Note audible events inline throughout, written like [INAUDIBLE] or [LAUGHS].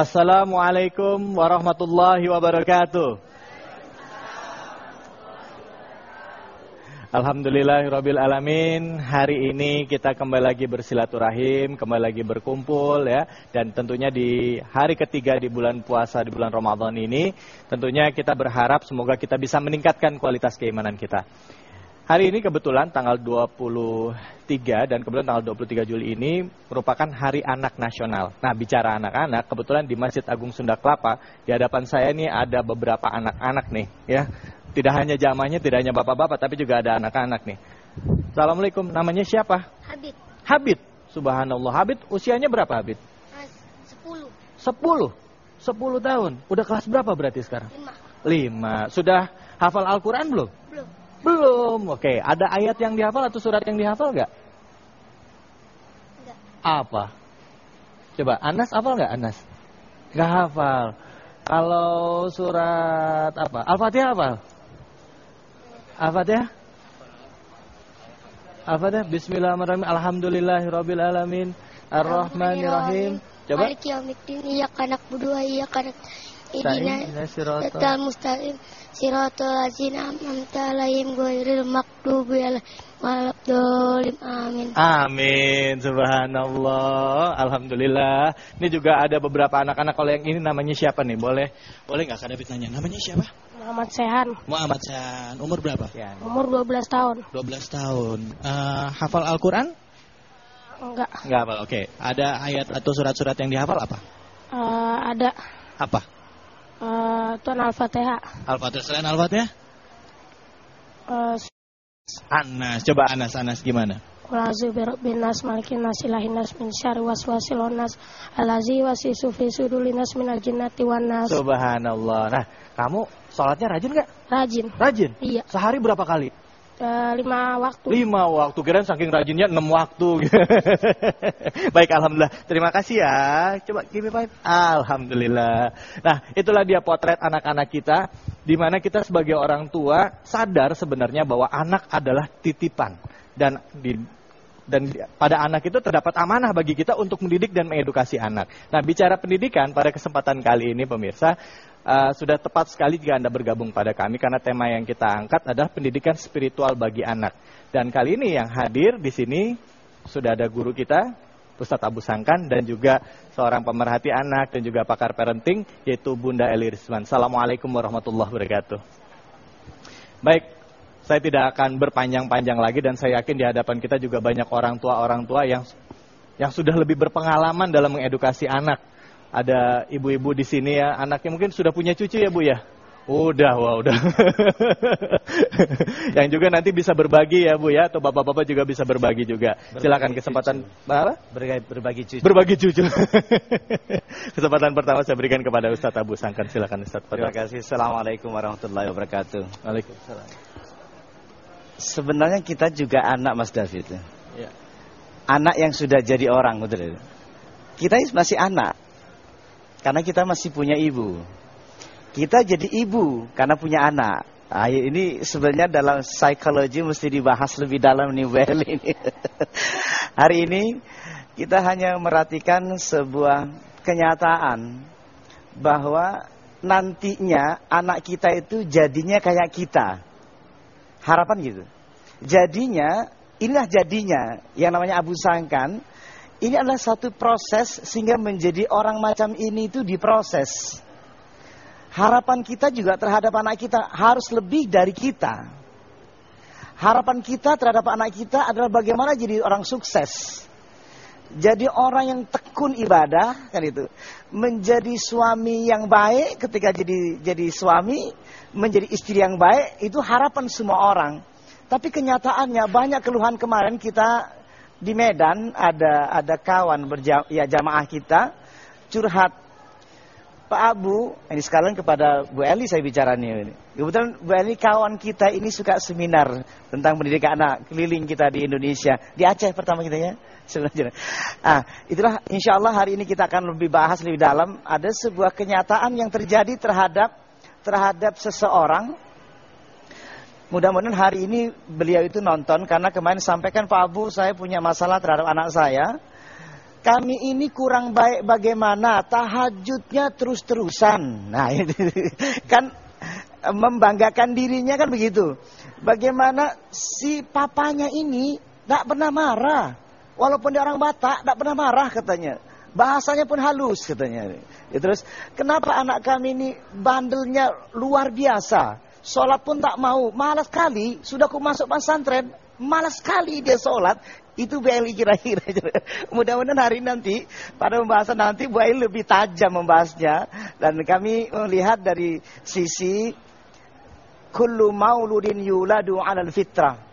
Assalamualaikum warahmatullahi wabarakatuh. Alhamdulillahirabbil alamin. Hari ini kita kembali lagi bersilaturahim, kembali lagi berkumpul ya dan tentunya di hari ketiga di bulan puasa di bulan Ramadan ini tentunya kita berharap semoga kita bisa meningkatkan kualitas keimanan kita. Hari ini kebetulan tanggal 23 dan kebetulan tanggal 23 Juli ini merupakan Hari Anak Nasional. Nah, bicara anak-anak, kebetulan di Masjid Agung Sunda Kelapa di hadapan saya ini ada beberapa anak-anak nih ya tidak hanya jamahnya, tidak hanya bapak-bapak, tapi juga ada anak-anak nih. Assalamualaikum, namanya siapa? Habib. Habib. Subhanallah. Habib usianya berapa Habib? Sepuluh. Sepuluh. Sepuluh tahun. Udah kelas berapa berarti sekarang? Lima. Lima. Sudah hafal Al-Quran belum? Belum. Belum. Oke. Ada ayat yang dihafal atau surat yang dihafal nggak? Enggak. Apa? Coba, Anas hafal nggak Anas? Nggak hafal. Kalau surat apa? Al-Fatihah hafal? Al-Fatihah? Al-Fatihah? Bismillahirrahmanirrahim. Alhamdulillahirabbil alamin. Ar-Rahmanirrahim. Coba. Maliki yaumiddin iyyaka na'budu wa iyyaka Sa'in, nasta'in. siratal- mustaqim. Siratal ladzina an'amta 'alaihim ghairil maghdubi 'alaihim waladdallin. Amin. Amin, subhanallah, alhamdulillah. Ini juga ada beberapa anak-anak. Kalau yang ini namanya siapa nih? Boleh, boleh nggak Kak David nanya? Namanya siapa? Muhammad Sehan, Muhammad San. Umur berapa? umur 12 tahun. 12 tahun. Eh, hafal Al-Quran? Enggak, Nggak hafal. Oke. Ada ayat atau surat-surat yang dihafal apa? eh, ada Apa? Eh, Tuan Al-Fatihah. Al-Fatihah selain Al-Fatihah? Eh, Anas. Coba Anas, Anas gimana? Qulazu bin nas malikin nas ilahin nas min syarri waswasil nas alazi wasisu fi sudulin nas minal jinnati wan nas. Subhanallah. Nah, kamu sholatnya rajin nggak? Rajin. Rajin. Iya, Sehari berapa kali? Eh, lima waktu. Lima waktu, kirain saking rajinnya enam waktu. [LAUGHS] Baik, Alhamdulillah. Terima kasih ya. Coba give me five. Alhamdulillah. Nah, itulah dia potret anak-anak kita. Di mana kita sebagai orang tua sadar sebenarnya bahwa anak adalah titipan. Dan di dan pada anak itu terdapat amanah bagi kita untuk mendidik dan mengedukasi anak. Nah, bicara pendidikan pada kesempatan kali ini pemirsa, uh, sudah tepat sekali jika Anda bergabung pada kami karena tema yang kita angkat adalah pendidikan spiritual bagi anak. Dan kali ini yang hadir di sini sudah ada guru kita, Ustadz Abu Sangkan dan juga seorang pemerhati anak dan juga pakar parenting yaitu Bunda Eli Rizwan. Assalamualaikum warahmatullahi wabarakatuh. Baik, saya tidak akan berpanjang-panjang lagi dan saya yakin di hadapan kita juga banyak orang tua-orang tua yang yang sudah lebih berpengalaman dalam mengedukasi anak. Ada ibu-ibu di sini ya, anaknya mungkin sudah punya cucu ya Bu ya? Udah, wah udah. [LAUGHS] yang juga nanti bisa berbagi ya Bu ya, atau bapak-bapak juga bisa berbagi juga. Silakan kesempatan apa? Berbagi, berbagi cucu. Berbagi cucu. [LAUGHS] kesempatan pertama saya berikan kepada Ustadz Abu Sangkan. Silakan Ustadz. Terima kasih. Assalamualaikum warahmatullahi wabarakatuh. Waalaikumsalam. Sebenarnya kita juga anak Mas David. Ya. Anak yang sudah jadi orang, betul. Kita masih anak. Karena kita masih punya ibu. Kita jadi ibu karena punya anak. Nah, ini sebenarnya dalam psikologi mesti dibahas lebih dalam nih ini. [LAUGHS] Hari ini kita hanya merhatikan sebuah kenyataan bahwa nantinya anak kita itu jadinya kayak kita. Harapan gitu. Jadinya, inilah jadinya yang namanya Abu Sangkan. Ini adalah satu proses sehingga menjadi orang macam ini itu diproses. Harapan kita juga terhadap anak kita harus lebih dari kita. Harapan kita terhadap anak kita adalah bagaimana jadi orang sukses. Jadi orang yang tekun ibadah kan itu. Menjadi suami yang baik ketika jadi jadi suami, menjadi istri yang baik itu harapan semua orang. Tapi kenyataannya banyak keluhan kemarin kita di Medan ada ada kawan berja, ya jamaah kita curhat Pak Abu, ini sekalian kepada Bu Eli saya bicara nih. ini. Kebetulan Bu Eli kawan kita ini suka seminar tentang pendidikan anak keliling kita di Indonesia. Di Aceh pertama kita ya. Sebenarnya. Ah, itulah insya Allah hari ini kita akan lebih bahas lebih dalam. Ada sebuah kenyataan yang terjadi terhadap terhadap seseorang. Mudah-mudahan hari ini beliau itu nonton karena kemarin sampaikan Pak Abu saya punya masalah terhadap anak saya. kami ini kurang baik bagaimana tahajudnya terus-terusan. Nah, [LAUGHS] ini kan membanggakan dirinya kan begitu. Bagaimana si papanya ini tidak pernah marah. Walaupun dia orang Batak, tidak pernah marah katanya. Bahasanya pun halus katanya. Ya, terus, kenapa anak kami ini bandelnya luar biasa? Sholat pun tak mau, malas kali. Sudah aku masuk pesantren, malas sekali dia sholat. Itu BLI kira-kira. [LAUGHS] Mudah-mudahan hari nanti, pada pembahasan nanti Bu Ail lebih tajam membahasnya. Dan kami melihat dari sisi kullu mauludin yuladu alal fitrah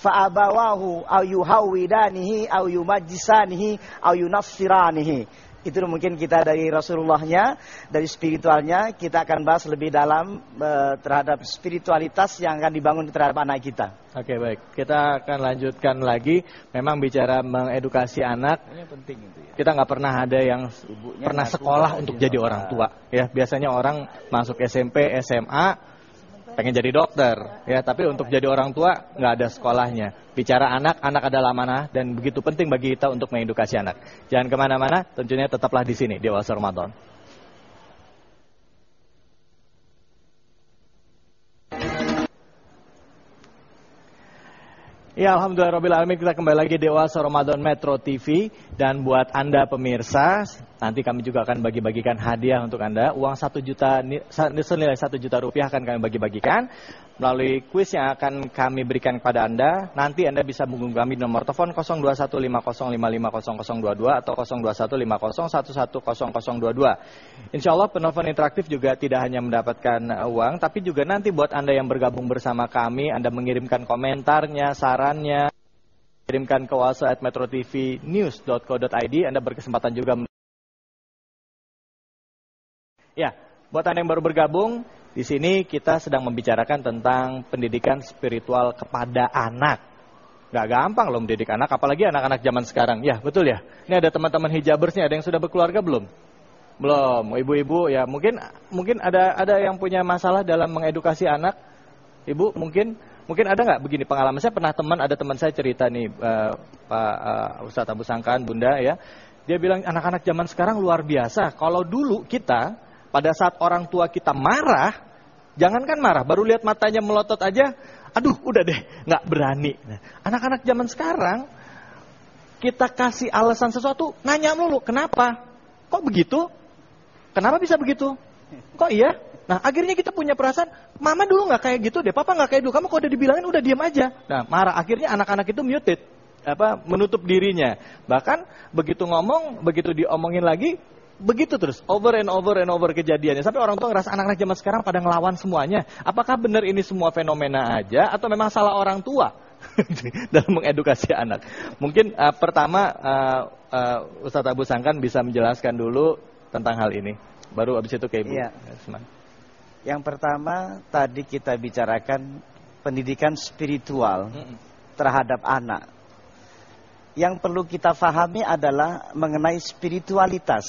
fa'abawahu au yuhawidanihi au yumajjisanihi au yunassiranihi. Itu mungkin kita dari Rasulullahnya, dari spiritualnya, kita akan bahas lebih dalam e, terhadap spiritualitas yang akan dibangun terhadap anak kita. Oke baik, kita akan lanjutkan lagi. Memang bicara mengedukasi anak, ini penting itu ya. Kita nggak pernah ada yang Ibunya pernah sekolah untuk jadi orang tua. Ya biasanya orang masuk SMP, SMA, pengen jadi dokter ya. Tapi untuk jadi orang tua nggak ada sekolahnya. Bicara anak anak adalah mana dan begitu penting bagi kita untuk mengedukasi anak. Jangan ke mana-mana tentunya tetaplah di sini di Ramadan Ya Alhamdulillah Alamin. Kita kembali lagi di Oase Ramadan Metro TV Dan buat Anda pemirsa Nanti kami juga akan bagi-bagikan hadiah untuk Anda. Uang 1 juta, senilai 1 juta rupiah akan kami bagi-bagikan Melalui kuis yang akan kami berikan kepada Anda Nanti Anda bisa menghubungi kami di nomor telepon 021505500022 Atau 0215110022 Insya Allah penelpon interaktif juga tidak hanya mendapatkan uang Tapi juga nanti buat Anda yang bergabung bersama kami Anda mengirimkan komentarnya, sarannya kirimkan ke wasa@metrotvnews.co.id Anda berkesempatan juga Ya, buat Anda yang baru bergabung, di sini kita sedang membicarakan tentang pendidikan spiritual kepada anak. Gak gampang loh mendidik anak, apalagi anak-anak zaman sekarang. Ya, betul ya. Ini ada teman-teman hijabers nih, ada yang sudah berkeluarga belum? Belum. Ibu-ibu ya, mungkin mungkin ada ada yang punya masalah dalam mengedukasi anak. Ibu, mungkin mungkin ada nggak begini pengalaman? Saya pernah teman, ada teman saya cerita nih, uh, Pak uh, Ustadz Abu Sangkan, Bunda ya. Dia bilang anak-anak zaman sekarang luar biasa. Kalau dulu kita pada saat orang tua kita marah, jangankan marah, baru lihat matanya melotot aja, aduh udah deh, nggak berani. Nah, anak-anak zaman sekarang, kita kasih alasan sesuatu, nanya mulu, kenapa? Kok begitu? Kenapa bisa begitu? Kok iya? Nah akhirnya kita punya perasaan, mama dulu nggak kayak gitu deh, papa nggak kayak dulu, kamu kalau udah dibilangin udah diam aja. Nah marah, akhirnya anak-anak itu muted, apa menutup dirinya. Bahkan begitu ngomong, begitu diomongin lagi, begitu terus. Over and over and over kejadiannya. Sampai orang tua ngerasa anak-anak zaman sekarang pada ngelawan semuanya. Apakah benar ini semua fenomena aja atau memang salah orang tua? [LAUGHS] Dalam mengedukasi anak. Mungkin uh, pertama uh, uh, Ustadz Abu Sangkan bisa menjelaskan dulu tentang hal ini. Baru abis itu ke Ibu. Iya. yang pertama tadi kita bicarakan pendidikan spiritual terhadap anak. Yang perlu kita fahami adalah mengenai spiritualitas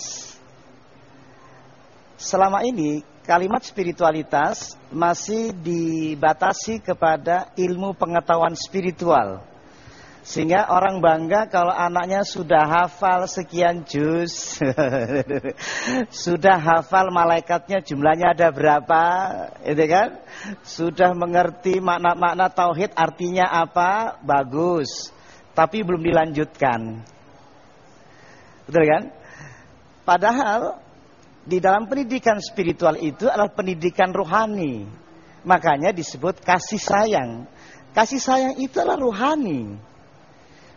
selama ini kalimat spiritualitas masih dibatasi kepada ilmu pengetahuan spiritual. Sehingga orang bangga kalau anaknya sudah hafal sekian juz. [LAUGHS] sudah hafal malaikatnya jumlahnya ada berapa, itu kan? Sudah mengerti makna-makna tauhid artinya apa? Bagus. Tapi belum dilanjutkan. Betul kan? Padahal di dalam pendidikan spiritual itu adalah pendidikan rohani. Makanya disebut kasih sayang. Kasih sayang itu adalah rohani.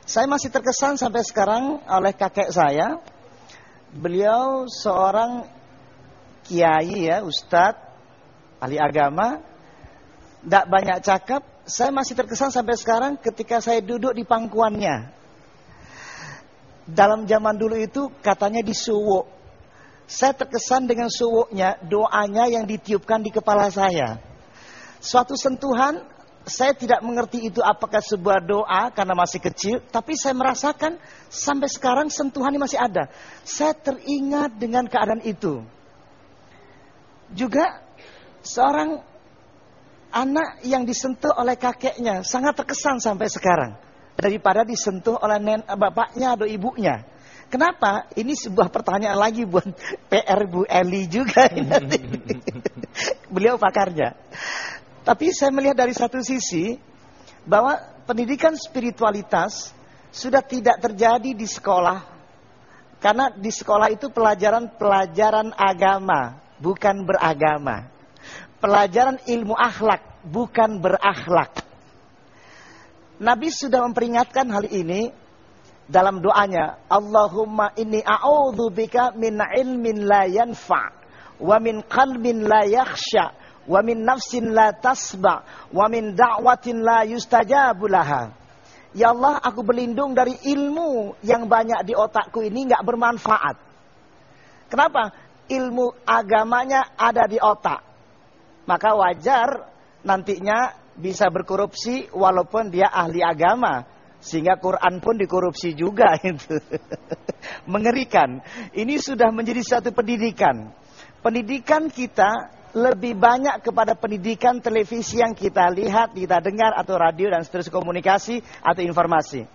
Saya masih terkesan sampai sekarang oleh kakek saya. Beliau seorang kiai ya, ustadz, ahli agama. Tidak banyak cakap. Saya masih terkesan sampai sekarang ketika saya duduk di pangkuannya. Dalam zaman dulu itu katanya disuwuk saya terkesan dengan suwuknya, doanya yang ditiupkan di kepala saya. Suatu sentuhan, saya tidak mengerti itu apakah sebuah doa karena masih kecil, tapi saya merasakan sampai sekarang sentuhan ini masih ada. Saya teringat dengan keadaan itu. Juga seorang anak yang disentuh oleh kakeknya sangat terkesan sampai sekarang daripada disentuh oleh nen, bapaknya atau ibunya. Kenapa? Ini sebuah pertanyaan lagi buat [LAUGHS] PR Bu Eli juga. [LAUGHS] Nanti. Beliau pakarnya. Tapi saya melihat dari satu sisi bahwa pendidikan spiritualitas sudah tidak terjadi di sekolah. Karena di sekolah itu pelajaran-pelajaran agama, bukan beragama. Pelajaran ilmu akhlak, bukan berakhlak. Nabi sudah memperingatkan hal ini dalam doanya, Allahumma inni bika min ilmin la yanfa wa min qalbin la yakhsha wa min nafsin la tasba wa min da'watin la yustajabu laha. Ya Allah, aku berlindung dari ilmu yang banyak di otakku ini nggak bermanfaat. Kenapa? Ilmu agamanya ada di otak. Maka wajar nantinya bisa berkorupsi walaupun dia ahli agama. Sehingga Quran pun dikorupsi juga [LAUGHS] itu. Mengerikan. Ini sudah menjadi satu pendidikan. Pendidikan kita lebih banyak kepada pendidikan televisi yang kita lihat, kita dengar atau radio dan seterusnya komunikasi atau informasi.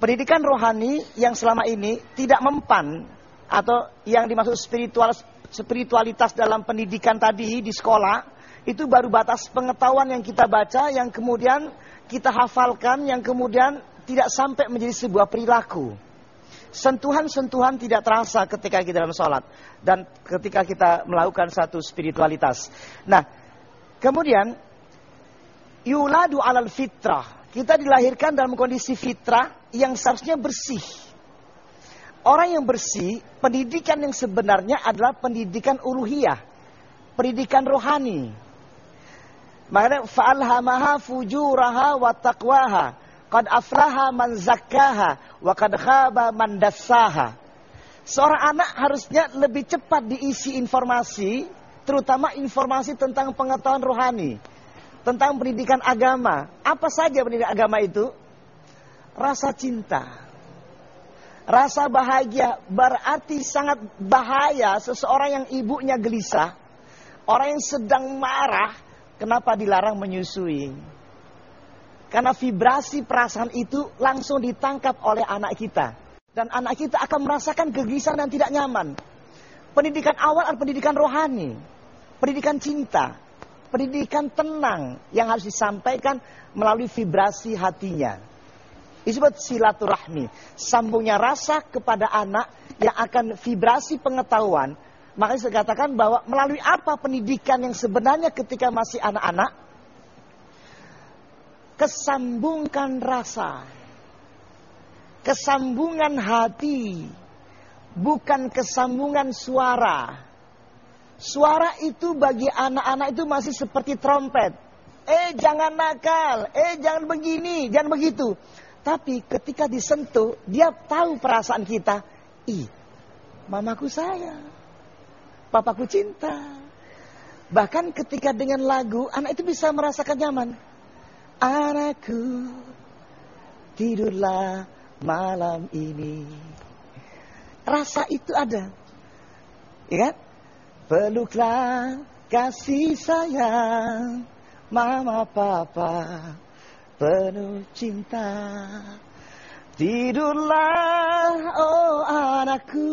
Pendidikan rohani yang selama ini tidak mempan atau yang dimaksud spiritual spiritualitas dalam pendidikan tadi di sekolah itu baru batas pengetahuan yang kita baca, yang kemudian kita hafalkan, yang kemudian tidak sampai menjadi sebuah perilaku. Sentuhan-sentuhan tidak terasa ketika kita dalam sholat. Dan ketika kita melakukan satu spiritualitas. Nah, kemudian, yuladu alal fitrah. Kita dilahirkan dalam kondisi fitrah yang seharusnya bersih. Orang yang bersih, pendidikan yang sebenarnya adalah pendidikan uluhiyah. Pendidikan rohani. Makanya fa'alhamaha fujuraha wa taqwaha. Qad aflaha man zakkaha wa qad khaba man dassaha. Seorang anak harusnya lebih cepat diisi informasi, terutama informasi tentang pengetahuan rohani, tentang pendidikan agama. Apa saja pendidikan agama itu? Rasa cinta. Rasa bahagia berarti sangat bahaya seseorang yang ibunya gelisah, orang yang sedang marah, Kenapa dilarang menyusui? Karena vibrasi perasaan itu langsung ditangkap oleh anak kita. Dan anak kita akan merasakan kegelisahan dan tidak nyaman. Pendidikan awal adalah pendidikan rohani. Pendidikan cinta. Pendidikan tenang yang harus disampaikan melalui vibrasi hatinya. Disebut silaturahmi. Sambungnya rasa kepada anak yang akan vibrasi pengetahuan Makanya saya katakan bahwa melalui apa pendidikan yang sebenarnya ketika masih anak-anak, kesambungkan rasa, kesambungan hati, bukan kesambungan suara. Suara itu bagi anak-anak itu masih seperti trompet. Eh jangan nakal, eh jangan begini, jangan begitu. Tapi ketika disentuh, dia tahu perasaan kita. Ih, mamaku sayang papaku cinta. Bahkan ketika dengan lagu, anak itu bisa merasakan nyaman. Anakku, tidurlah malam ini. Rasa itu ada. Ya kan? Peluklah kasih sayang mama papa penuh cinta. Tidurlah oh anakku.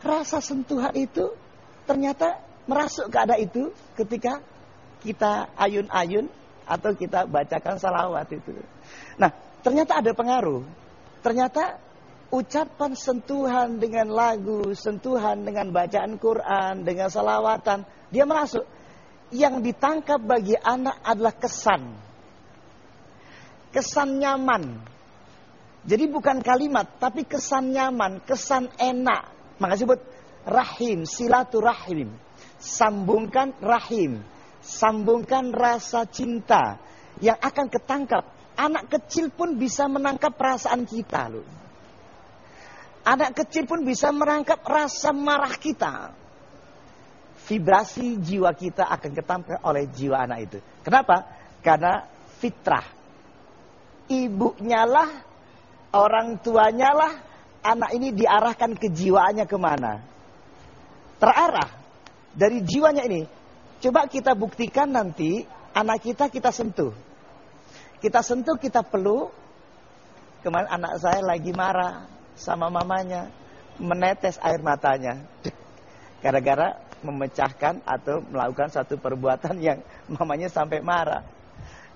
Rasa sentuhan itu ternyata merasuk ke ada itu ketika kita ayun-ayun atau kita bacakan salawat itu. Nah, ternyata ada pengaruh. Ternyata ucapan sentuhan dengan lagu, sentuhan dengan bacaan Quran, dengan salawatan, dia merasuk. Yang ditangkap bagi anak adalah kesan. Kesan nyaman. Jadi bukan kalimat, tapi kesan nyaman, kesan enak. Maka sebut rahim, silaturahim. Sambungkan rahim, sambungkan rasa cinta yang akan ketangkap. Anak kecil pun bisa menangkap perasaan kita loh. Anak kecil pun bisa merangkap rasa marah kita. Vibrasi jiwa kita akan ketangkap oleh jiwa anak itu. Kenapa? Karena fitrah. Ibunya lah, orang tuanya lah, anak ini diarahkan kejiwaannya ke mana terarah dari jiwanya ini. Coba kita buktikan nanti anak kita kita sentuh. Kita sentuh, kita peluk. Kemarin anak saya lagi marah sama mamanya. menetes air matanya. Gara-gara memecahkan atau melakukan satu perbuatan yang mamanya sampai marah.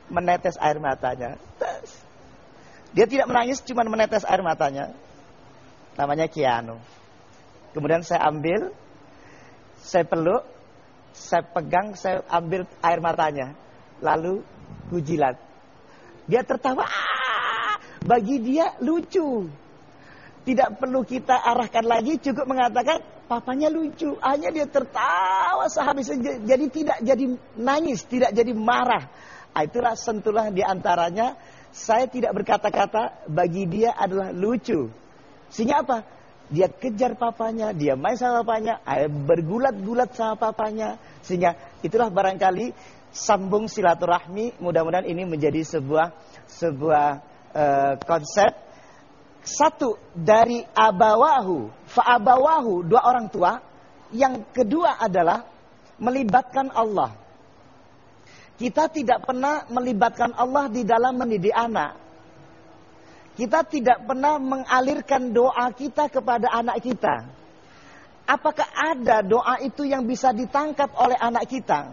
Menetes air matanya. Dia tidak menangis, cuma menetes air matanya. Namanya Kiano. Kemudian saya ambil, saya peluk, saya pegang, saya ambil air matanya. Lalu kujilat. Dia tertawa, ah, bagi dia lucu. Tidak perlu kita arahkan lagi, cukup mengatakan papanya lucu. Hanya dia tertawa sehabis jadi tidak jadi nangis, tidak jadi marah. Ah, itulah sentuhan di antaranya. Saya tidak berkata-kata, bagi dia adalah lucu. Sehingga apa? Dia kejar papanya, dia main sama papanya, bergulat-gulat sama papanya. Sehingga itulah barangkali sambung silaturahmi. Mudah-mudahan ini menjadi sebuah sebuah uh, konsep satu dari abawahu, fa'abawahu, dua orang tua. Yang kedua adalah melibatkan Allah. Kita tidak pernah melibatkan Allah di dalam mendidik anak. Kita tidak pernah mengalirkan doa kita kepada anak kita. Apakah ada doa itu yang bisa ditangkap oleh anak kita?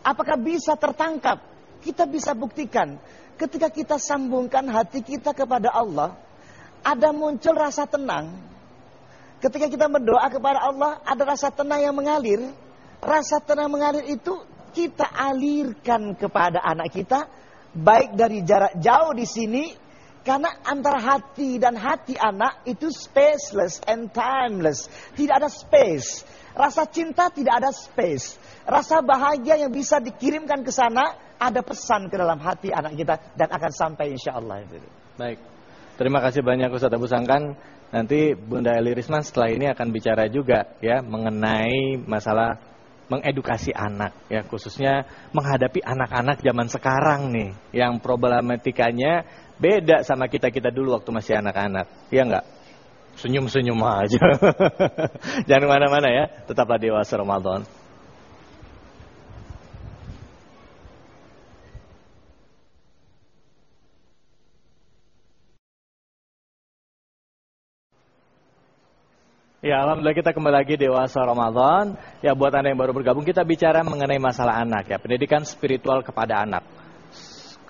Apakah bisa tertangkap? Kita bisa buktikan. Ketika kita sambungkan hati kita kepada Allah, ada muncul rasa tenang. Ketika kita berdoa kepada Allah, ada rasa tenang yang mengalir. Rasa tenang mengalir itu kita alirkan kepada anak kita, baik dari jarak jauh di sini, karena antara hati dan hati anak itu spaceless and timeless. Tidak ada space. Rasa cinta tidak ada space. Rasa bahagia yang bisa dikirimkan ke sana, ada pesan ke dalam hati anak kita dan akan sampai insya Allah. Baik. Terima kasih banyak Ustaz Abu Sangkan. Nanti Bunda Eli Risman setelah ini akan bicara juga ya mengenai masalah mengedukasi anak ya khususnya menghadapi anak-anak zaman sekarang nih yang problematikanya beda sama kita-kita dulu waktu masih anak-anak. Ya enggak? Senyum-senyum aja. [LAUGHS] Jangan mana-mana ya, tetaplah dewasa Ramadan. Ya, alhamdulillah kita kembali lagi dewasa Ramadan. Ya, buat Anda yang baru bergabung, kita bicara mengenai masalah anak ya, pendidikan spiritual kepada anak.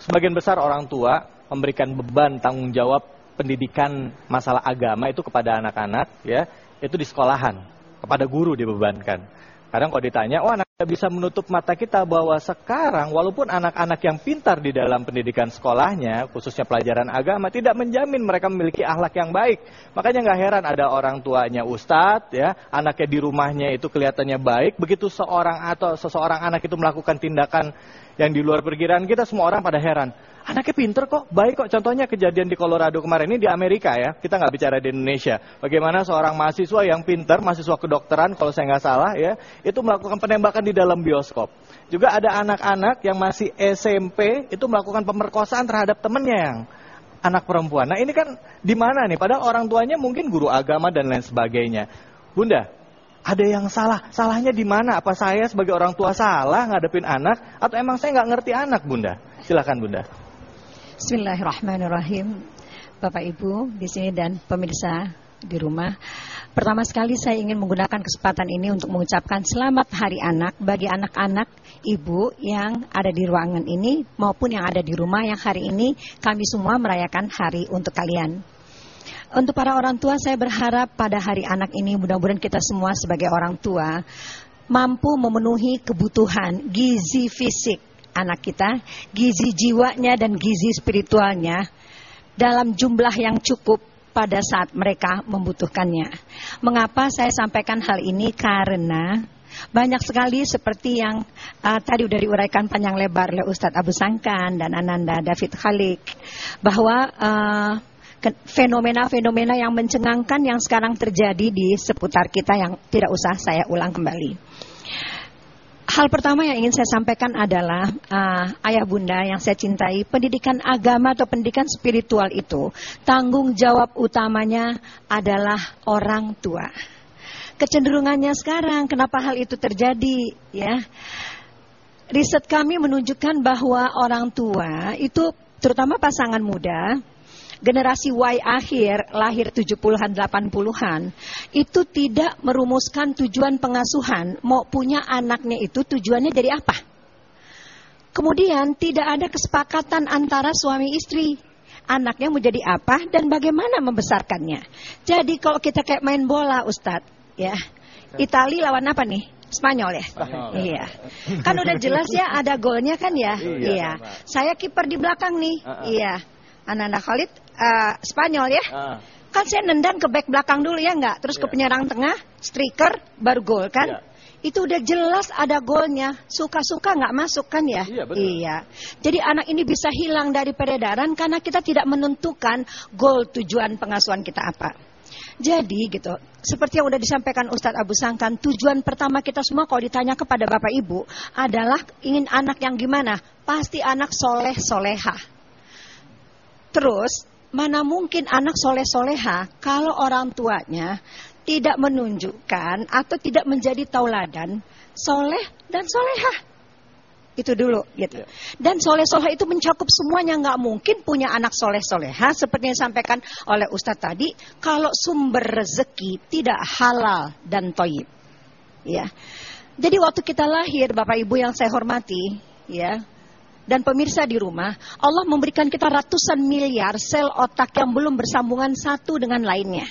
Sebagian besar orang tua memberikan beban tanggung jawab pendidikan masalah agama itu kepada anak-anak ya, itu di sekolahan, kepada guru dibebankan. Kadang kalau ditanya, oh anak bisa menutup mata kita bahwa sekarang walaupun anak-anak yang pintar di dalam pendidikan sekolahnya, khususnya pelajaran agama, tidak menjamin mereka memiliki akhlak yang baik. Makanya nggak heran ada orang tuanya ustadz, ya, anaknya di rumahnya itu kelihatannya baik, begitu seorang atau seseorang anak itu melakukan tindakan yang di luar perkiraan kita, semua orang pada heran. Anaknya pinter kok, baik kok. Contohnya kejadian di Colorado kemarin ini di Amerika ya. Kita nggak bicara di Indonesia. Bagaimana seorang mahasiswa yang pinter, mahasiswa kedokteran kalau saya nggak salah ya, itu melakukan penembakan di dalam bioskop. Juga ada anak-anak yang masih SMP itu melakukan pemerkosaan terhadap temennya yang anak perempuan. Nah ini kan di mana nih? Padahal orang tuanya mungkin guru agama dan lain sebagainya. Bunda, ada yang salah. Salahnya di mana? Apa saya sebagai orang tua salah ngadepin anak? Atau emang saya nggak ngerti anak, Bunda? Silakan, Bunda. Bismillahirrahmanirrahim. Bapak Ibu di sini dan pemirsa di rumah. Pertama sekali saya ingin menggunakan kesempatan ini untuk mengucapkan selamat hari anak bagi anak-anak ibu yang ada di ruangan ini maupun yang ada di rumah yang hari ini kami semua merayakan hari untuk kalian. Untuk para orang tua saya berharap pada hari anak ini mudah-mudahan kita semua sebagai orang tua mampu memenuhi kebutuhan gizi fisik anak kita, gizi jiwanya dan gizi spiritualnya dalam jumlah yang cukup pada saat mereka membutuhkannya. Mengapa saya sampaikan hal ini? Karena banyak sekali seperti yang uh, tadi sudah diuraikan panjang lebar oleh Ustadz Abu Sangkan dan Ananda David Khalik bahwa uh, fenomena-fenomena yang mencengangkan yang sekarang terjadi di seputar kita yang tidak usah saya ulang kembali. Hal pertama yang ingin saya sampaikan adalah uh, ayah bunda yang saya cintai, pendidikan agama atau pendidikan spiritual itu tanggung jawab utamanya adalah orang tua. Kecenderungannya sekarang, kenapa hal itu terjadi? Ya, riset kami menunjukkan bahwa orang tua itu terutama pasangan muda generasi Y akhir lahir 70-an 80-an itu tidak merumuskan tujuan pengasuhan mau punya anaknya itu tujuannya dari apa. Kemudian tidak ada kesepakatan antara suami istri anaknya mau jadi apa dan bagaimana membesarkannya. Jadi kalau kita kayak main bola Ustadz, ya, Itali lawan apa nih? Spanyol ya? Spanyol. Iya. Kan udah jelas ya ada golnya kan ya? Iya, Iya. Saya kiper di belakang nih. Uh-uh. Iya. Anak-anak Khalid eh, Spanyol ya? Ah, Kan saya nendang ke back belakang dulu ya nggak? Terus ke Iya. penyerang tengah, striker, baru gol kan? Iya. Itu udah jelas ada golnya. Suka-suka nggak masuk kan ya? Iya, betul. Iya. Jadi anak ini bisa hilang dari peredaran karena kita tidak menentukan gol tujuan pengasuhan kita apa. Jadi gitu, seperti yang udah disampaikan Ustadz Abu Sangkan, tujuan pertama kita semua kalau ditanya kepada Bapak Ibu adalah ingin anak yang gimana? Pasti anak soleh soleha. Terus, mana mungkin anak soleh soleha kalau orang tuanya tidak menunjukkan atau tidak menjadi tauladan soleh dan soleha. Itu dulu gitu. Ya. Dan soleh soleh itu mencakup semuanya nggak mungkin punya anak soleh soleha seperti yang disampaikan oleh Ustadz tadi kalau sumber rezeki tidak halal dan toyib. Ya. Jadi waktu kita lahir Bapak Ibu yang saya hormati, ya, dan pemirsa di rumah, Allah memberikan kita ratusan miliar sel otak yang belum bersambungan satu dengan lainnya.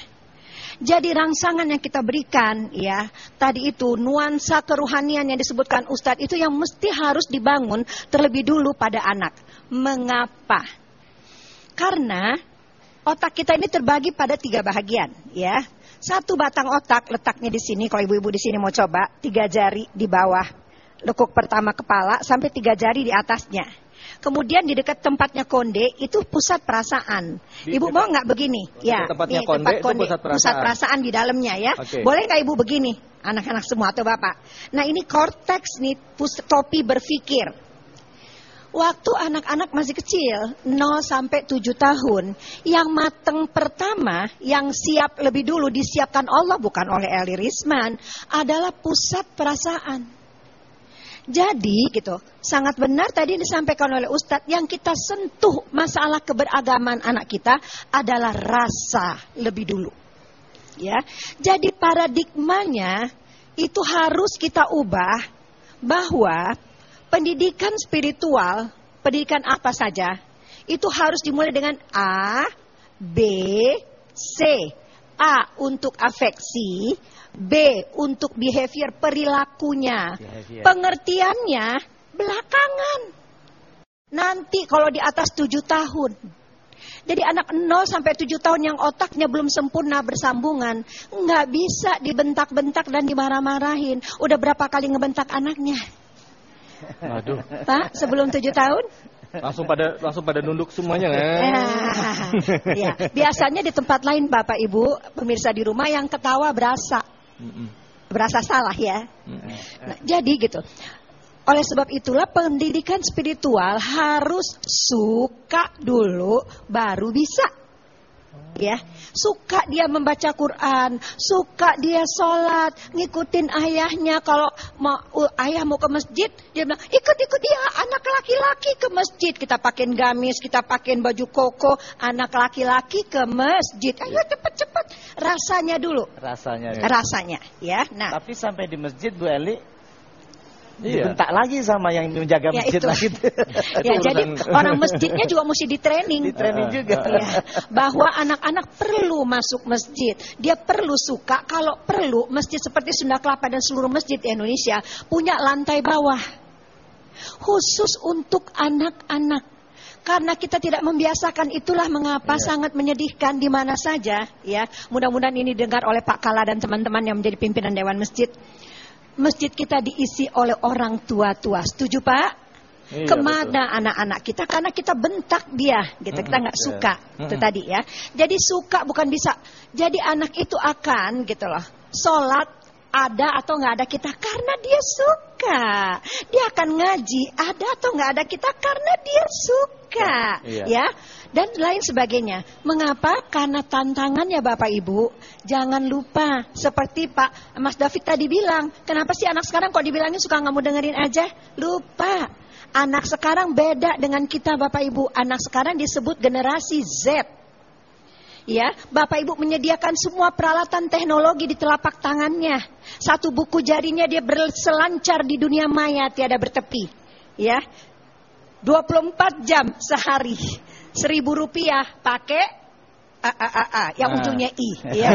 Jadi rangsangan yang kita berikan ya, tadi itu nuansa keruhanian yang disebutkan Ustadz itu yang mesti harus dibangun terlebih dulu pada anak. Mengapa? Karena otak kita ini terbagi pada tiga bahagian ya. Satu batang otak letaknya di sini, kalau ibu-ibu di sini mau coba, tiga jari di bawah lekuk pertama kepala sampai tiga jari di atasnya. Kemudian di dekat tempatnya konde itu pusat perasaan. Di Ibu mau nggak begini? Ya, tempatnya nih, konde tempat itu pusat perasaan. perasaan di dalamnya ya. Oke. Boleh nggak ibu begini, anak-anak semua atau bapak? Nah ini korteks nih, pus- topi berpikir. Waktu anak-anak masih kecil, 0 sampai 7 tahun, yang mateng pertama, yang siap lebih dulu disiapkan Allah bukan oleh Eli Risman, adalah pusat perasaan. Jadi gitu, sangat benar tadi disampaikan oleh Ustadz, yang kita sentuh masalah keberagaman anak kita adalah rasa lebih dulu. Ya, jadi paradigmanya itu harus kita ubah bahwa pendidikan spiritual, pendidikan apa saja, itu harus dimulai dengan A, B, C. A untuk afeksi, B untuk behavior perilakunya. Behavior. Pengertiannya belakangan. Nanti kalau di atas 7 tahun. Jadi anak 0 sampai 7 tahun yang otaknya belum sempurna bersambungan, nggak bisa dibentak-bentak dan dimarah-marahin. Udah berapa kali ngebentak anaknya? Aduh, Pak, sebelum 7 tahun? langsung pada langsung pada nunduk semuanya kan? Ya. Biasanya di tempat lain Bapak Ibu, pemirsa di rumah yang ketawa berasa. Berasa salah ya. Nah, jadi gitu. Oleh sebab itulah pendidikan spiritual harus suka dulu baru bisa. Ya, suka dia membaca Quran, suka dia sholat, ngikutin ayahnya. Kalau mau uh, ayah mau ke masjid, dia bilang ikut-ikut dia, anak laki-laki ke masjid. Kita pakein gamis, kita pakein baju koko, anak laki-laki ke masjid. Ayo cepet-cepet, rasanya dulu, Rasanya. rasanya. Ya, nah. Tapi sampai di masjid Bu Eli Iya. dibentak lagi sama yang menjaga Ya, masjid [LAUGHS] itu. lagi. Ya, jadi orang masjidnya juga mesti di training. Di training juga. Ya, bahwa anak-anak perlu masuk masjid. Dia perlu suka kalau perlu masjid seperti Sunda Kelapa dan seluruh masjid di Indonesia punya lantai bawah. Khusus untuk anak-anak. Karena kita tidak membiasakan itulah mengapa sangat menyedihkan di mana saja ya. Mudah-mudahan ini dengar oleh Pak Kala dan teman-teman yang menjadi pimpinan dewan masjid. Masjid kita diisi oleh orang tua-tua. Setuju Pak? Iya, Ke mana anak-anak kita? Karena kita bentak dia, gitu. Kita nggak Mm-mm. suka. Itu tadi ya. Jadi suka bukan bisa. Jadi anak itu akan gitu loh. Sholat ada atau nggak ada kita karena dia suka. Dia akan ngaji ada atau nggak ada kita karena dia suka. Iya. Ya. Dan lain sebagainya. Mengapa? Karena tantangannya Bapak Ibu. Jangan lupa. Seperti Pak Mas David tadi bilang. Kenapa sih anak sekarang kok dibilangnya suka nggak mau dengerin aja? Lupa. Anak sekarang beda dengan kita Bapak Ibu. Anak sekarang disebut generasi Z. Ya, Bapak Ibu menyediakan semua peralatan teknologi di telapak tangannya. Satu buku jarinya dia berselancar di dunia maya tiada bertepi. Ya. 24 jam sehari. Seribu rupiah pakai A, A, A, A, yang Ah. ujungnya I. [LAUGHS] Ya.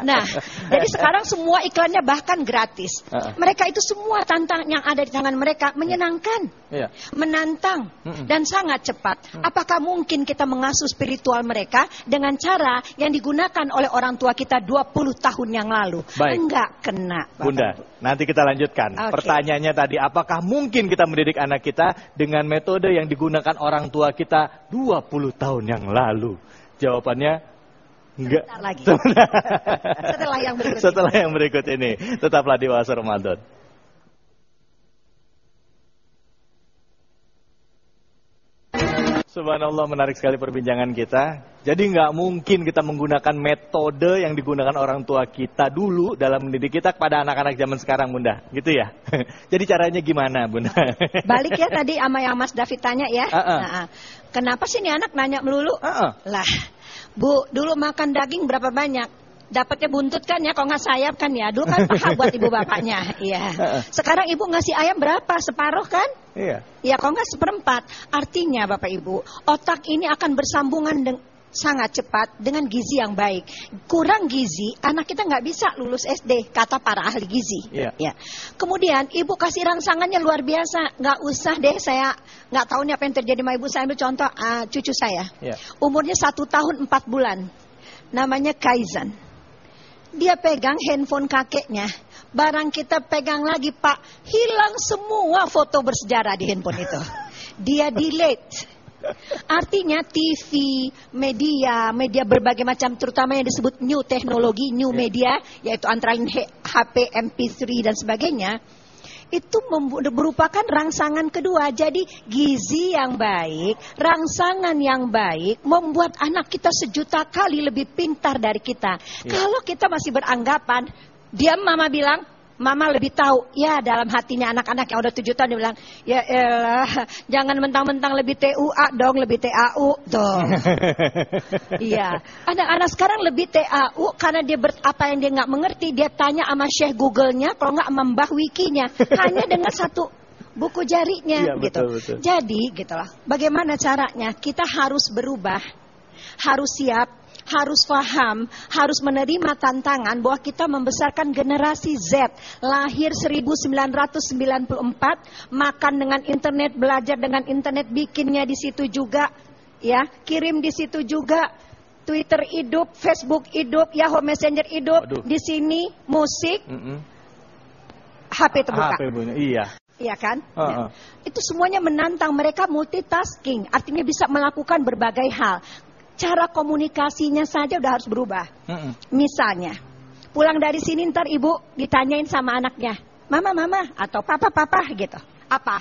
nah, jadi sekarang semua iklannya bahkan gratis. Ah. Mereka itu semua tantang yang ada di tangan mereka menyenangkan Iya. menantang Mm-mm. dan sangat cepat. Apakah mungkin kita mengasuh spiritual mereka dengan cara yang digunakan oleh orang tua kita 20 tahun yang lalu? Baik. Enggak kena. Bapak Bunda, nanti kita lanjutkan. Oke. Pertanyaannya tadi, apakah mungkin kita mendidik anak kita dengan metode yang digunakan orang tua kita 20 tahun yang lalu? Jawabannya enggak. Sebentar lagi. [LAUGHS] Setelah yang berikut ini. Setelah yang berikut ini, tetaplah di Wasa Ramadan. Subhanallah menarik sekali perbincangan kita. Jadi nggak mungkin kita menggunakan metode yang digunakan orang tua kita dulu dalam mendidik kita kepada anak-anak zaman sekarang, Bunda. Gitu ya. [LAUGHS] Jadi caranya gimana, Bunda? [LAUGHS] Balik ya tadi sama yang Mas David tanya ya. Ah, ah. Nah, ah. Kenapa sih nih anak nanya melulu? Heeh. Lah, Bu, dulu makan daging berapa banyak? Dapatnya buntut kan ya, kalau nggak sayap kan ya. Dulu kan paha buat ibu bapaknya. [LAUGHS] Iya. Sekarang ibu ngasih ayam berapa? Separuh kan? Iya. Ya kalau nggak seperempat. Artinya Bapak Ibu, otak ini akan bersambungan dengan sangat cepat dengan gizi yang baik. Kurang gizi, anak kita nggak bisa lulus SD, kata para ahli gizi. Iya. Ya. Kemudian ibu kasih rangsangannya luar biasa, nggak usah deh saya nggak tahu nih apa yang terjadi sama ibu. Saya ambil contoh ah, cucu saya, Iya. umurnya satu tahun empat bulan, namanya Kaizan. Dia pegang handphone kakeknya. Barang kita pegang lagi pak, hilang semua foto bersejarah di handphone itu. Dia delete. Artinya TV, media, media berbagai macam terutama yang disebut new teknologi, new media yaitu antara HP, MP3 dan sebagainya itu merupakan rangsangan kedua. Jadi gizi yang baik, rangsangan yang baik membuat anak kita sejuta kali lebih pintar dari kita. Kalau kita masih beranggapan, diam mama bilang, mama lebih tahu. Ya dalam hatinya anak-anak yang udah tujuh tahun dia bilang, ya elah, jangan mentang-mentang lebih TUA dong, lebih TAU dong. [LAUGHS] Iya, anak-anak sekarang lebih TAU karena dia ber, apa yang dia nggak mengerti dia tanya sama Syekh Google-nya, kalau nggak sama Mbah Wiki-nya, hanya dengan satu buku jarinya Iya, gitu. betul, betul. Jadi gitulah, bagaimana caranya? Kita harus berubah, harus siap, harus paham, harus menerima tantangan bahwa kita membesarkan generasi Z lahir 1994 makan dengan internet, belajar dengan internet, bikinnya di situ juga ya, kirim di situ juga Twitter hidup, Facebook hidup, Yahoo Messenger hidup, Waduh. di sini musik, Mm-mm. HP terbuka. HP, Bunda. Iya. Iya kan? Heeh. Itu semuanya menantang mereka multitasking, artinya bisa melakukan berbagai hal. Cara komunikasinya saja udah harus berubah. Mm-mm. Misalnya, pulang dari sini ntar ibu ditanyain sama anaknya, mama mama atau papa papa gitu. Apa?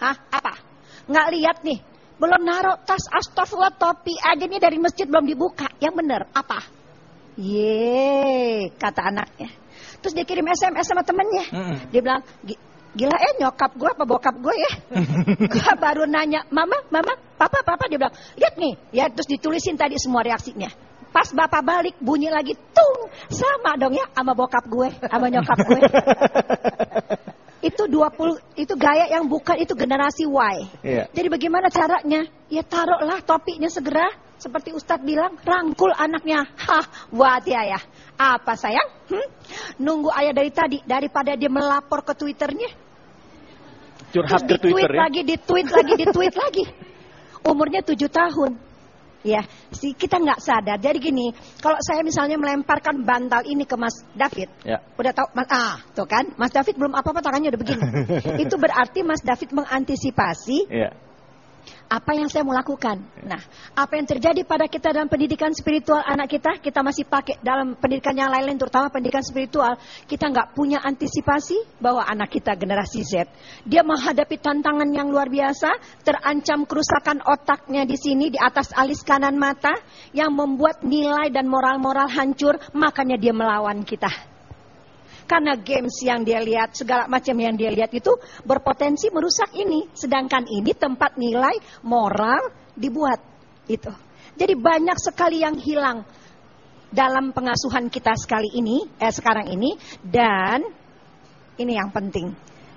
Hah? Apa? Nggak lihat nih, belum naruh tas astagfirullah topi aja nih dari masjid belum dibuka. Yang bener apa? Ye, kata anaknya. Terus dia kirim SMS sama temennya. Mm-mm. Dia bilang, "Gi- gila eh nyokap gue apa bokap gue ya? [LAUGHS] gue baru nanya, mama, mama, papa, papa. Dia bilang, lihat nih. Ya terus ditulisin tadi semua reaksinya. Pas bapak balik bunyi lagi tung sama dong ya sama bokap gue, sama nyokap gue. [LAUGHS] itu 20 itu gaya yang bukan itu generasi Y. Iya. Jadi bagaimana caranya? Ya taruhlah topinya segera seperti Ustadz bilang rangkul anaknya. Hah, buat ya ya. Apa sayang? Hmm? Nunggu ayah dari tadi daripada dia melapor ke Twitternya. Curhat ke Twitter ya. lagi, di-tweet lagi, di-tweet lagi. [LAUGHS] Umurnya tujuh tahun. Ya, si kita nggak sadar. Jadi gini, kalau saya misalnya melemparkan bantal ini ke Mas David, Ya. udah tahu, Mas, ah, tuh kan, Mas David belum apa-apa tangannya udah begini. [LAUGHS] Itu berarti Mas David mengantisipasi Iya. Apa yang saya mau lakukan. Nah, apa yang terjadi pada kita dalam pendidikan spiritual anak kita, kita masih pakai dalam pendidikan yang lain-lain, terutama pendidikan spiritual, kita nggak punya antisipasi bahwa anak kita generasi Z, dia menghadapi tantangan yang luar biasa, terancam kerusakan otaknya di sini di atas alis kanan mata, yang membuat nilai dan moral-moral hancur, makanya dia melawan kita. Karena games yang dia lihat, segala macam yang dia lihat itu berpotensi merusak ini. Sedangkan ini tempat nilai moral dibuat. Itu. Jadi banyak sekali yang hilang dalam pengasuhan kita sekali ini, eh sekarang ini, dan ini yang penting,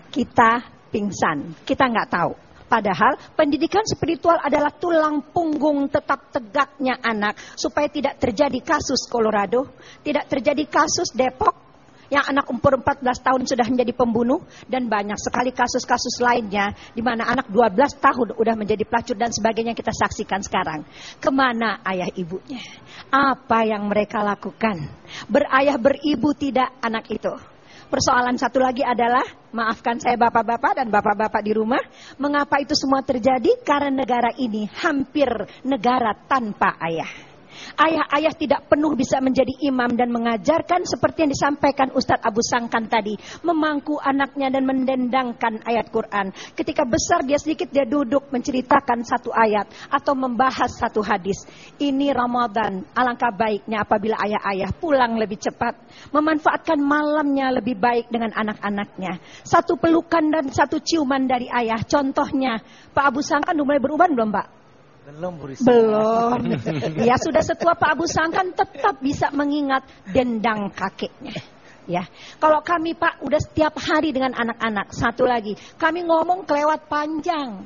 kita pingsan, kita nggak tahu. Padahal pendidikan spiritual adalah tulang punggung tetap tegaknya anak supaya tidak terjadi kasus Colorado, tidak terjadi kasus Depok, yang anak umur 14 tahun sudah menjadi pembunuh dan banyak sekali kasus-kasus lainnya di mana anak 12 tahun sudah menjadi pelacur dan sebagainya kita saksikan sekarang. Ke mana ayah ibunya? Apa yang mereka lakukan? Berayah beribu tidak anak itu? Persoalan satu lagi adalah, maafkan saya bapak-bapak dan bapak-bapak di rumah, mengapa itu semua terjadi? Karena negara ini hampir negara tanpa ayah. Ayah-ayah tidak penuh bisa menjadi imam dan mengajarkan seperti yang disampaikan Ustadz Abu Sangkan tadi. Memangku anaknya dan mendendangkan ayat Quran. Ketika besar dia sedikit dia duduk menceritakan satu ayat atau membahas satu hadis. Ini Ramadan, alangkah baiknya apabila ayah-ayah pulang lebih cepat. Memanfaatkan malamnya lebih baik dengan anak-anaknya. Satu pelukan dan satu ciuman dari ayah. Contohnya, Pak Abu Sangkan mulai berubah belum Pak? Belum Bu Risma. Belum. [LAUGHS] Ya sudah setua Pak Abu Sangkan tetap bisa mengingat dendang kakeknya. Ya, kalau kami Pak udah setiap hari dengan anak-anak. Satu lagi, kami ngomong kelewat panjang.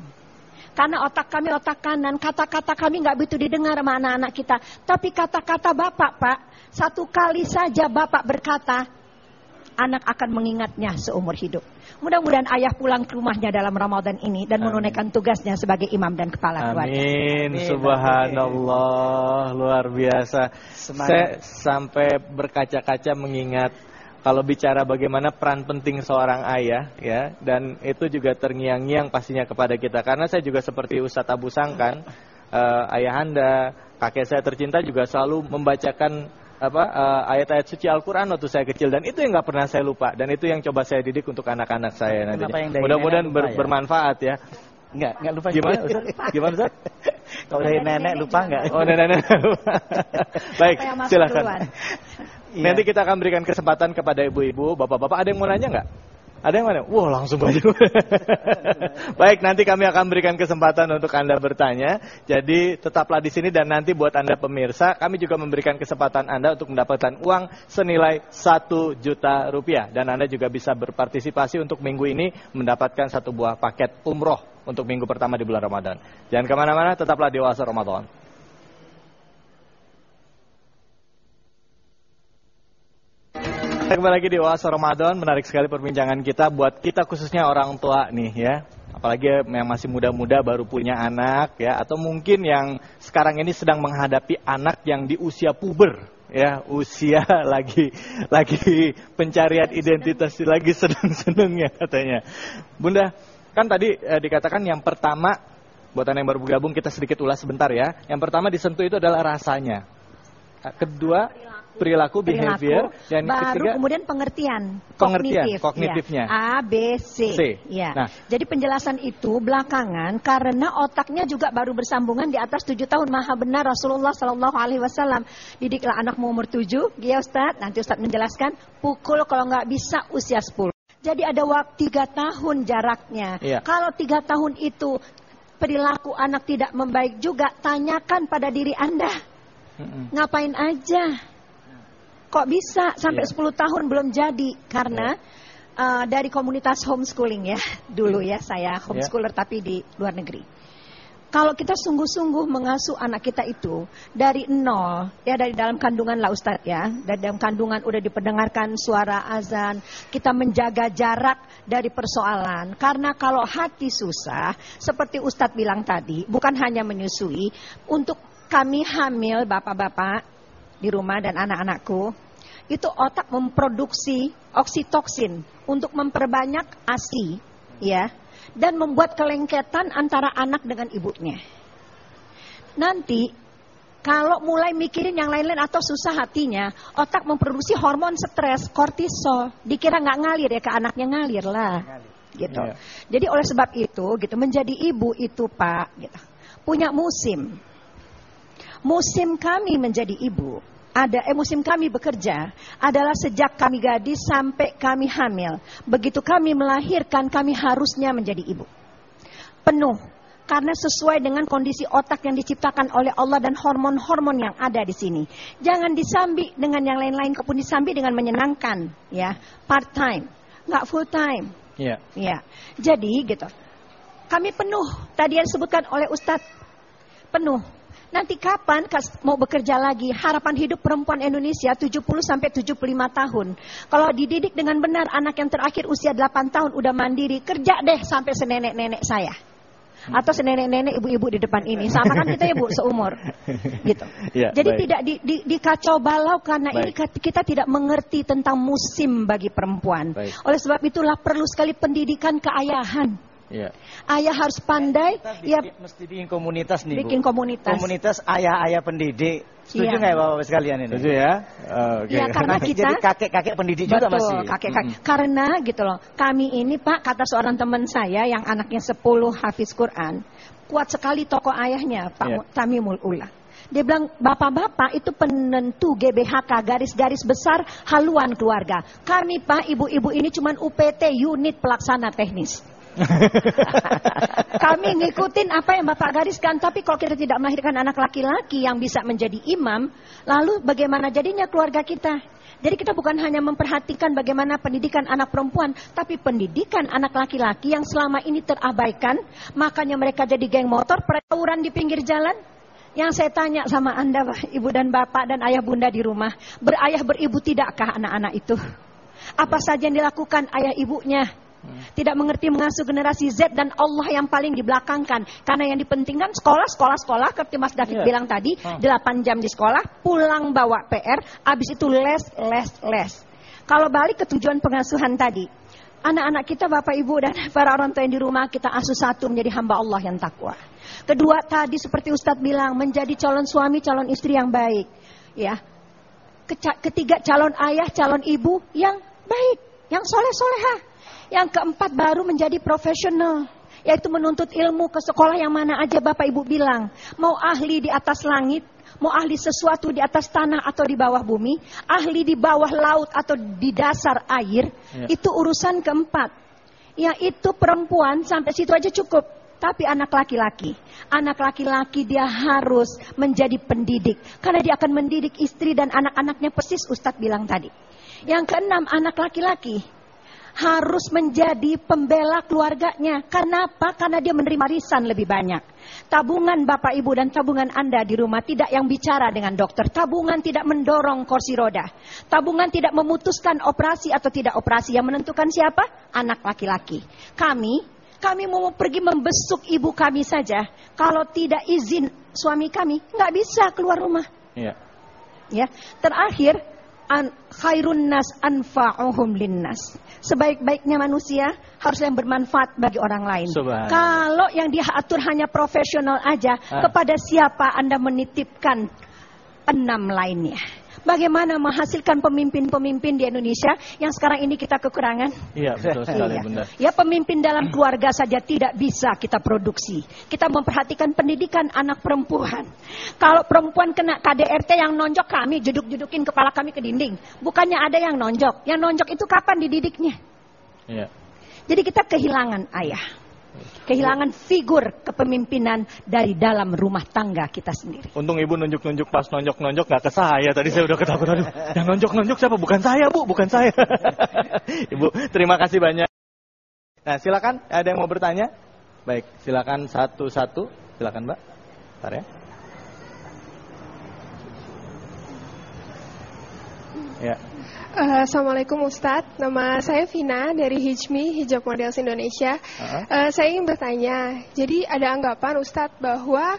Karena otak kami otak kanan, kata-kata kami nggak begitu didengar sama anak-anak kita. Tapi kata-kata Bapak, Pak, satu kali saja Bapak berkata, anak akan mengingatnya seumur hidup. Mudah-mudahan ayah pulang ke rumahnya dalam Ramadan ini dan Amin. menunaikan tugasnya sebagai imam dan kepala keluarga. Amin, Amin, subhanallah, luar biasa. Semangat. Saya sampai berkaca-kaca mengingat kalau bicara bagaimana peran penting seorang ayah ya dan itu juga terngiang-ngiang pastinya kepada kita karena saya juga seperti Ustadz Abu Sangkan eh, ayahanda kakek saya tercinta juga selalu membacakan apa eh, ayat-ayat suci Al-Qur'an waktu saya kecil dan itu yang nggak pernah saya lupa dan itu yang coba saya didik untuk anak-anak saya nanti. Mudah-mudahan nenek lupa ber- ya? bermanfaat ya. Enggak, enggak lupa. Gimana Ustaz? [LAUGHS] Gimana Ustaz? Kalau dari nenek lupa enggak? Oh, nenek-nenek. [LAUGHS] Baik, yang masuk silakan. duluan? Nanti kita akan berikan kesempatan kepada ibu-ibu, bapak-bapak. Ada yang mau nanya nggak? Ada yang mana? Wah, langsung aja. [LAUGHS] Baik, nanti kami akan berikan kesempatan untuk Anda bertanya. Jadi, tetaplah di sini dan nanti buat Anda pemirsa, kami juga memberikan kesempatan Anda untuk mendapatkan uang senilai 1 juta rupiah. Dan Anda juga bisa berpartisipasi untuk minggu ini mendapatkan satu buah paket umroh untuk minggu pertama di bulan Ramadan. Jangan ke mana-mana, tetaplah di Oase Ramadan. Kita kembali lagi di Oase Ramadan, menarik sekali perbincangan kita buat kita khususnya orang tua nih ya. Apalagi yang masih muda-muda baru punya anak ya atau mungkin yang sekarang ini sedang menghadapi anak yang di usia puber ya, usia [LAUGHS] lagi lagi pencarian identitas lagi seneng-senengnya katanya. Bunda, kan tadi eh, dikatakan yang pertama buat yang baru bergabung kita sedikit ulas sebentar ya. Yang pertama disentuh itu adalah rasanya. Kedua perilaku, behavior, dan baru ketiga kemudian pengertian, Pengertian, kognitif, kognitifnya. ya. A, B, C. C. Ya. Nah. Jadi penjelasan itu belakangan karena otaknya juga baru bersambungan di atas tujuh tahun maha benar Rasulullah Shallallahu Alaihi Wasallam. Didiklah anakmu umur tujuh, ya Ustaz. Nanti Ustaz menjelaskan. Pukul kalau nggak bisa usia 10. Jadi ada waktu tiga tahun jaraknya. Iya. Kalau tiga tahun itu perilaku anak tidak membaik juga, tanyakan pada diri Anda. Mm-mm. Ngapain aja? Kok bisa sampai Iya. 10 tahun belum jadi? Karena uh, dari komunitas homeschooling ya, [LAUGHS] dulu ya saya homeschooler tapi di luar negeri. Kalau kita sungguh-sungguh mengasuh anak kita itu dari nol, ya dari dalam kandungan lah Ustadz ya, dari dalam kandungan udah diperdengarkan suara azan, kita menjaga jarak dari persoalan. Karena kalau hati susah, seperti Ustadz bilang tadi, bukan hanya menyusui, untuk kami hamil bapak-bapak di rumah dan anak-anakku, itu otak memproduksi oksitoksin untuk memperbanyak ASI, ya, dan membuat kelengketan antara anak dengan ibunya. Nanti kalau mulai mikirin yang lain-lain atau susah hatinya, otak memproduksi hormon stres, kortisol. Dikira nggak ngalir ya ke anaknya ngalir lah, gitu. Iya. Jadi oleh sebab itu, gitu menjadi ibu itu pak, gitu, punya musim. Musim kami menjadi ibu ada eh, musim kami bekerja adalah sejak kami gadis sampai kami hamil. Begitu kami melahirkan kami harusnya menjadi ibu. Penuh. karena sesuai dengan kondisi otak yang diciptakan oleh Allah dan hormon-hormon yang ada di sini. Jangan disambi dengan yang lain-lain, kepun disambi dengan menyenangkan, ya, part time, nggak full time. Iya. Ya, jadi gitu. Kami penuh, tadi yang disebutkan oleh Ustadz, penuh. Nanti kapan mau bekerja lagi? Harapan hidup perempuan Indonesia 70 sampai 75 tahun. Kalau dididik dengan benar anak yang terakhir usia 8 tahun udah mandiri, kerja deh sampai senenek-nenek saya. Atau senenek-nenek ibu-ibu di depan ini. Sama kan kita ya Bu, seumur. [LAUGHS] Gitu. Iya, Jadi baik. tidak di, di, dikacau balau karena ini Baik. kat- kita tidak mengerti tentang musim bagi perempuan. Baik. Oleh sebab itulah perlu sekali pendidikan keayahan. Iya. Ayah harus pandai, Kita ya bikin, mesti bikin komunitas nih, Bu. bikin komunitas. Komunitas ayah-ayah pendidik. Setuju Iya. nggak ya Bapak sekalian ini? Setuju ya? Oke. Iya, karena [LAUGHS] kita- jadi kakek-kakek pendidik juga Betul, masih. kakek-kakek. Karena gitu loh, kami ini Pak, kata seorang teman saya yang anaknya 10 hafiz Quran, kuat sekali tokoh ayahnya, Pak. Mu- Tamimul Ula. Dia bilang, bapak-bapak itu penentu GBHK, garis-garis besar haluan keluarga. Kami Pak, ibu-ibu ini cuman UPT, unit pelaksana teknis. [LAUGHS] Kami ngikutin apa yang Bapak gariskan, tapi kalau kita tidak melahirkan anak laki-laki yang bisa menjadi imam, lalu bagaimana jadinya keluarga kita? Jadi kita bukan hanya memperhatikan bagaimana pendidikan anak perempuan, tapi pendidikan anak laki-laki yang selama ini terabaikan, makanya mereka jadi geng motor, pertawuran di pinggir jalan. Yang saya tanya sama Anda, Ibu dan Bapak dan ayah bunda di rumah, berayah beribu tidakkah anak-anak itu? Apa saja yang dilakukan ayah ibunya? Tidak mengerti mengasuh generasi Z dan Allah yang paling dibelakangkan. Karena yang dipentingkan sekolah, sekolah, sekolah. Seperti Mas David Iya. bilang tadi, 8 jam di sekolah, pulang bawa PR, habis itu les, les, les. Kalau balik ke tujuan pengasuhan tadi, anak-anak kita Bapak Ibu dan [LAUGHS] para orang tua yang di rumah kita asuh satu menjadi hamba Allah yang takwa. Kedua tadi seperti Ustadz bilang, menjadi calon suami, calon istri yang baik. Ya, ketiga calon ayah, calon ibu yang baik, yang soleh-solehah. Yang keempat baru menjadi profesional, yaitu menuntut ilmu ke sekolah yang mana aja Bapak Ibu bilang. Mau ahli di atas langit, mau ahli sesuatu di atas tanah atau di bawah bumi, ahli di bawah laut atau di dasar air, Ya. itu urusan keempat. Yaitu perempuan sampai situ aja cukup. Tapi anak laki-laki, anak laki-laki dia harus menjadi pendidik. Karena dia akan mendidik istri dan anak-anaknya persis Ustadz bilang tadi. Yang keenam, anak laki-laki harus menjadi pembela keluarganya. Kenapa? Karena dia menerima risan lebih banyak. Tabungan Bapak Ibu dan tabungan Anda di rumah tidak yang bicara dengan dokter. Tabungan tidak mendorong kursi roda. Tabungan tidak memutuskan operasi atau tidak operasi. Yang menentukan siapa? Anak laki-laki. Kami, kami mau pergi membesuk ibu kami saja. Kalau tidak izin suami kami, nggak bisa keluar rumah. Iya. Ya, terakhir an, khairun nas anfa'uhum linnas. Sebaik-baiknya manusia harus yang bermanfaat bagi orang lain. Kalau yang dia atur hanya profesional aja, Ah. kepada siapa Anda menitipkan enam lainnya? Bagaimana menghasilkan pemimpin-pemimpin di Indonesia yang sekarang ini kita kekurangan? Iya, betul [LAUGHS] sekali Iya. Bunda. Ya pemimpin dalam keluarga saja tidak bisa kita produksi. Kita memperhatikan pendidikan anak perempuan. Kalau perempuan kena KDRT yang nonjok kami, jeduk-jedukin kepala kami ke dinding. Bukannya ada yang nonjok. Yang nonjok itu kapan dididiknya? Iya. Jadi kita kehilangan ayah. Kehilangan figur kepemimpinan dari dalam rumah tangga kita sendiri. Untung ibu nunjuk-nunjuk pas nonjok-nonjok nggak ke saya. Tadi saya udah ketakutan. Yang nonjok-nonjok siapa? Bukan saya bu, bukan saya. [LAUGHS] ibu, terima kasih banyak. Nah silakan, ada yang mau bertanya? Baik, silakan satu-satu. Silakan mbak. Bentar ya. Ya, Eh, Assalamualaikum Ustadz, nama saya Vina dari Hijmi, Hijab Models Indonesia. Uh-huh. Eh, saya ingin bertanya, jadi ada anggapan Ustadz bahwa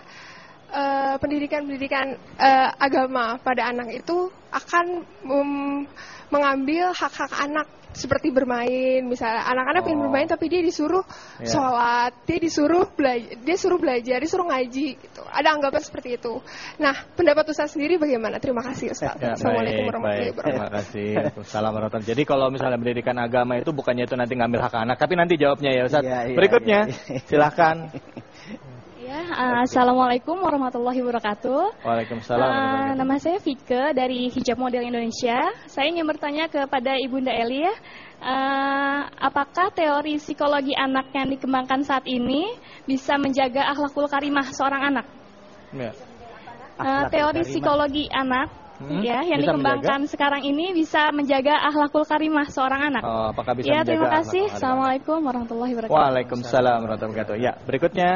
eh, pendidikan-pendidikan eh, agama pada anak itu akan mem- mengambil hak-hak anak seperti bermain, misalnya anak-anak ingin Oh. bermain tapi dia disuruh Iya. sholat, dia disuruh belajar, dia suruh belajar, dia suruh ngaji, gitu. Ada anggapan seperti itu. Nah, pendapat Ustadz sendiri bagaimana? Terima kasih Ustadz. Ya, Assalamualaikum warahmatullahi baik. Terima wabarakatuh. kasih. Salam warahmatullahi Jadi kalau misalnya pendidikan agama itu bukannya itu nanti ngambil hak anak, tapi nanti jawabnya ya Ustaz. Iya, iya, Berikutnya, iya, iya. silahkan. [LAUGHS] Ya, Uh, Assalamualaikum warahmatullahi wabarakatuh. Waalaikumsalam. Uh, nama saya Vike dari Hijab Model Indonesia. Saya ingin bertanya kepada Ibunda Eli ya, uh, apakah teori psikologi anak yang dikembangkan saat ini bisa menjaga akhlakul karimah seorang anak? Ya. Uh, teori psikologi anak Hmm, ya yang dikembangkan sekarang ini bisa menjaga akhlakul karimah seorang anak. Oh, apakah bisa ya, menjaga terima kasih. Assalamualaikum warahmatullahi wabarakatuh. Waalaikumsalam warahmatullahi wabarakatuh. Ya, berikutnya.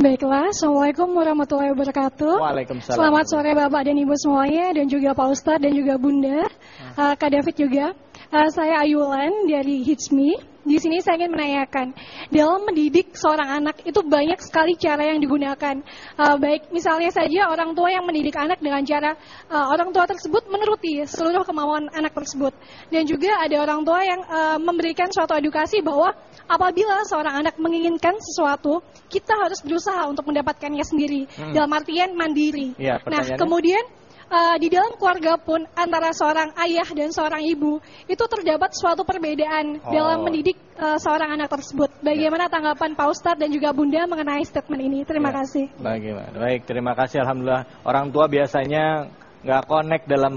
Baiklah, Assalamualaikum warahmatullahi wabarakatuh. Waalaikumsalam. Selamat sore Bapak dan Ibu semuanya dan juga Pak Ustadz dan juga Bunda, uh, Kak David juga. Uh, saya Ayulan dari Hitsmi. Di sini saya ingin menanyakan, dalam mendidik seorang anak itu banyak sekali cara yang digunakan. Uh, baik misalnya saja orang tua yang mendidik anak dengan cara uh, orang tua tersebut menuruti seluruh kemauan anak tersebut. Dan juga ada orang tua yang uh, memberikan suatu edukasi bahwa apabila seorang anak menginginkan sesuatu, kita harus berusaha untuk mendapatkannya sendiri. Hmm. Dalam artian mandiri. Ya, nah, kemudian uh, di dalam keluarga pun antara seorang ayah dan seorang ibu itu terdapat suatu perbedaan Oh. dalam mendidik uh, seorang anak tersebut. Bagaimana tanggapan Pak Ustadz dan juga Bunda mengenai statement ini? Terima Ya. kasih. Bagaimana? Baik, terima kasih. Alhamdulillah. Orang tua biasanya nggak connect dalam